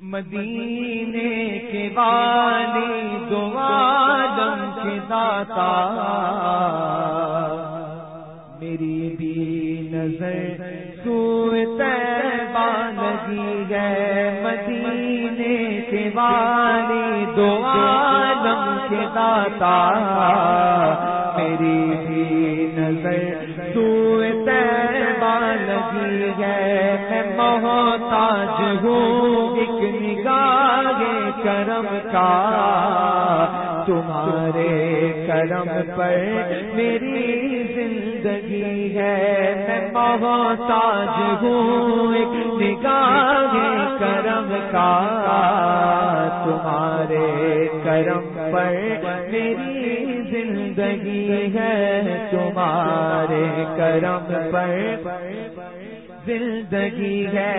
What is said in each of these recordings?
مدینے کے والی دعالم کے داتا۔ میری بھی نظر لگی ہے۔ مدینے کے والی دعالم کے داتا۔ میری بھی نظر ہے، میں محتاج ہوں ایک نگاہ کرم کا۔ تمہارے کرم پر میری زندگی ہے، میں محتاج ہوں ایک نگاہ کرم کا۔ تمہارے کرم پر میری زندگی ہے، تمہارے کرم پر زندگی ہے۔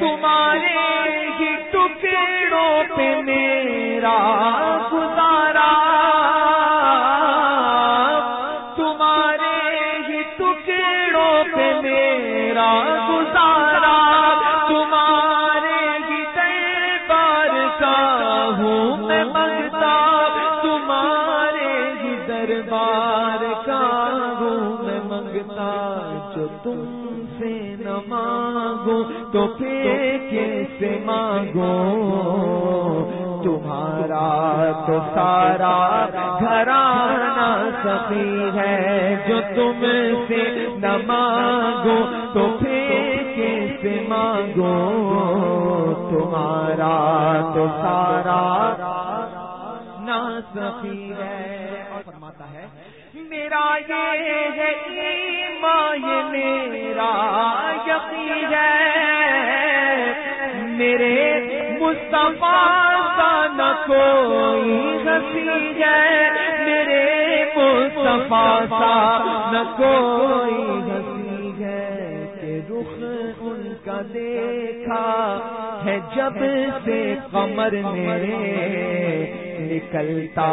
تمہارے ہی ٹکڑوں پہ میرا گزارا۔ تمہارے ہی ٹکڑوں پہ میرا گزارا۔ تمہارے ہی دربار کا ہوں میں منگتا تمہارے ہی دربار مانگو تو پھر کیسے مانگو؟ تمہارا تو سارا گھرانا سخی ہے جو تم سے نہ مانگو، تو پھر کیسے مانگو؟ تمہارا تو سارا نہ سخی ہے۔ اور فرماتا ہے، میرا یہ ہے، ایمان میرا یقین ہے۔ میرے مصطفیٰ کا نہ کوئی ہنسی ہے۔ میرے مصطفیٰ کا نہ کوئی ہنسی ہے کہ رخ ان کا دیکھا ہے جب سے قمر میں نکلتا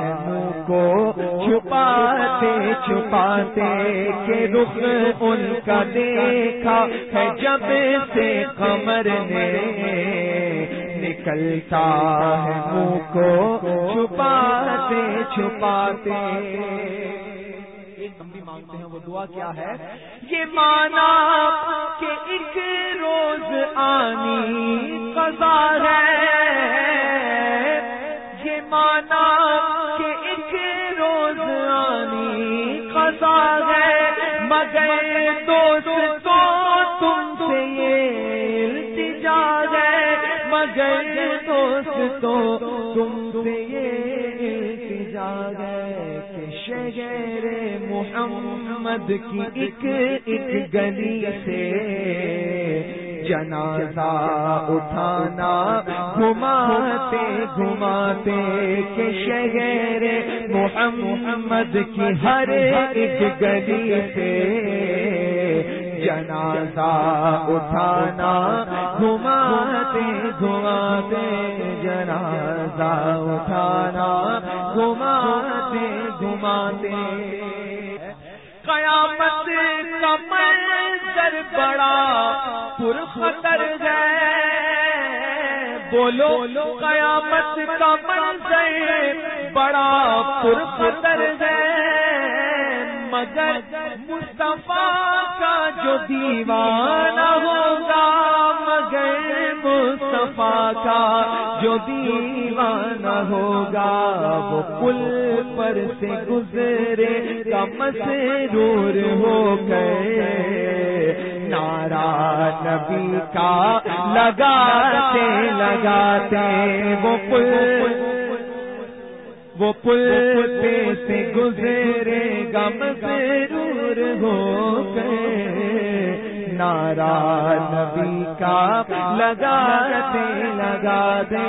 ہے، منہ کو چھپاتے چھپاتے کہ رخ ان کا دیکھا ہے جب سے قمر نے نکلتا ہے، منہ کو چھپاتے چھپاتے۔ مانگتے ہیں، وہ دعا کیا ہے؟ یہ مانا کہ ایک روز آنی قضا ہے۔ مانا کہ ایک روز آنی قضا ہے، مگر دوست تو تم سے یہ التجا ہے۔ مگر دوست تو تم سے یہ التجا ہے کہ شہر محمد کی ایک ایک گلی سے جنازہ اٹھانا گھماتے گھماتے کے شہر محمد کی ہر ایک گلی سے جنازہ اٹھانا گھماتے گھماتے جنازہ اٹھانا گھماتے گھماتے قیامت کا منظر بڑا پر خطر ہے۔ بولو قیامت کا منظر بڑا پر خطر ہے۔ مگر مصطفیٰ کا جو دیوانہ ہوگا، مگر مصطفیٰ کا جو دیوانہ ہوگا، وہ پل پر سے گزرے کا مسرور ہو گئے۔ نارا نبی کا لگاتے لگاتے وہ پل وہ پل پہ سے گزرے گا مسرور ہو گئے۔ نارا نبی کا لگاتے لگا دے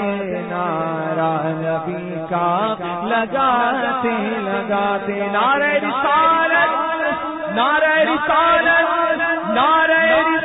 نارا نبی کا لگاتے لگاتے نعرہ رسالت نعرہ رسالت نعرہ